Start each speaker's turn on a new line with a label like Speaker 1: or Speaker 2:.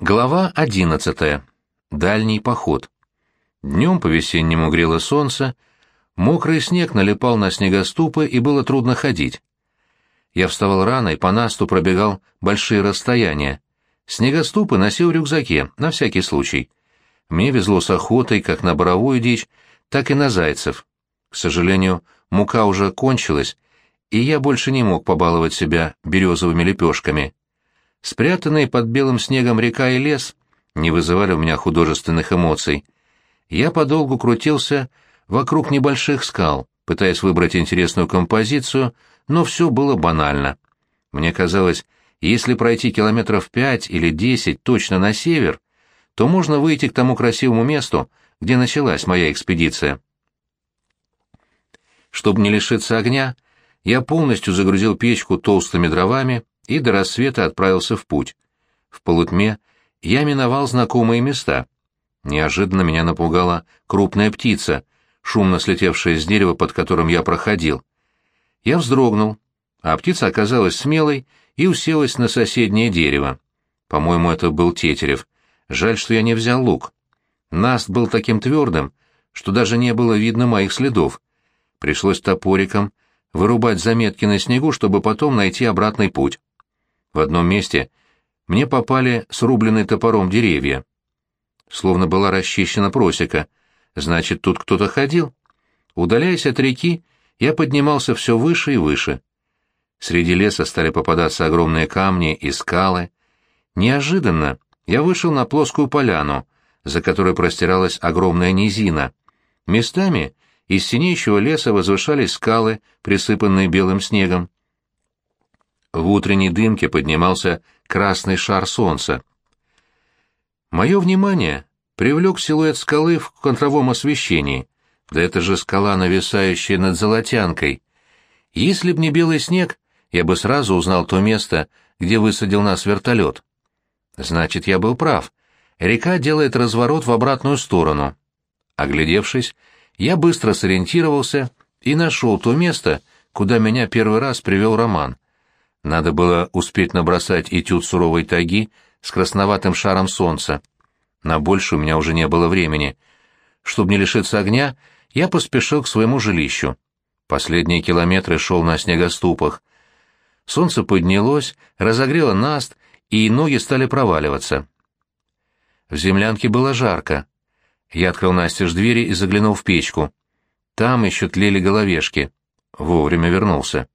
Speaker 1: Глава одиннадцатая. Дальний поход. Днем по-весеннему грело солнце, мокрый снег налипал на снегоступы и было трудно ходить. Я вставал рано и по насту пробегал большие расстояния. Снегоступы носил в рюкзаке, на всякий случай. Мне везло с охотой как на боровую дичь, так и на зайцев. К сожалению, мука уже кончилась, и я больше не мог побаловать себя березовыми лепешками. Спрятанные под белым снегом река и лес не вызывали у меня художественных эмоций. Я подолгу крутился вокруг небольших скал, пытаясь выбрать интересную композицию, но все было банально. Мне казалось, если пройти километров пять или десять точно на север, то можно выйти к тому красивому месту, где началась моя экспедиция. Чтобы не лишиться огня, я полностью загрузил печку толстыми дровами и до рассвета отправился в путь. В полутьме я миновал знакомые места. Неожиданно меня напугала крупная птица, шумно слетевшая с дерева, под которым я проходил. Я вздрогнул, а птица оказалась смелой и уселась на соседнее дерево. По-моему, это был Тетерев. Жаль, что я не взял лук. Наст был таким твердым, что даже не было видно моих следов. Пришлось топориком вырубать заметки на снегу, чтобы потом найти обратный путь. В одном месте мне попали срубленные топором деревья. Словно была расчищена просека. Значит, тут кто-то ходил. Удаляясь от реки, я поднимался все выше и выше. Среди леса стали попадаться огромные камни и скалы. Неожиданно я вышел на плоскую поляну, за которой простиралась огромная низина. Местами из синеющего леса возвышались скалы, присыпанные белым снегом. В утренней дымке поднимался красный шар солнца. Мое внимание привлек силуэт скалы в контровом освещении. Да это же скала, нависающая над Золотянкой. Если б не белый снег, я бы сразу узнал то место, где высадил нас вертолет. Значит, я был прав. Река делает разворот в обратную сторону. Оглядевшись, я быстро сориентировался и нашел то место, куда меня первый раз привел Роман — надо было успеть набросать этюд суровой тайги с красноватым шаром солнца. На больше у меня уже не было времени. Чтобы не лишиться огня, я поспешил к своему жилищу. Последние километры шел на снегоступах. Солнце поднялось, разогрело наст, и ноги стали проваливаться. В землянке было жарко. Я открыл настежь двери и заглянул в печку. Там еще тлели головешки. Вовремя вернулся.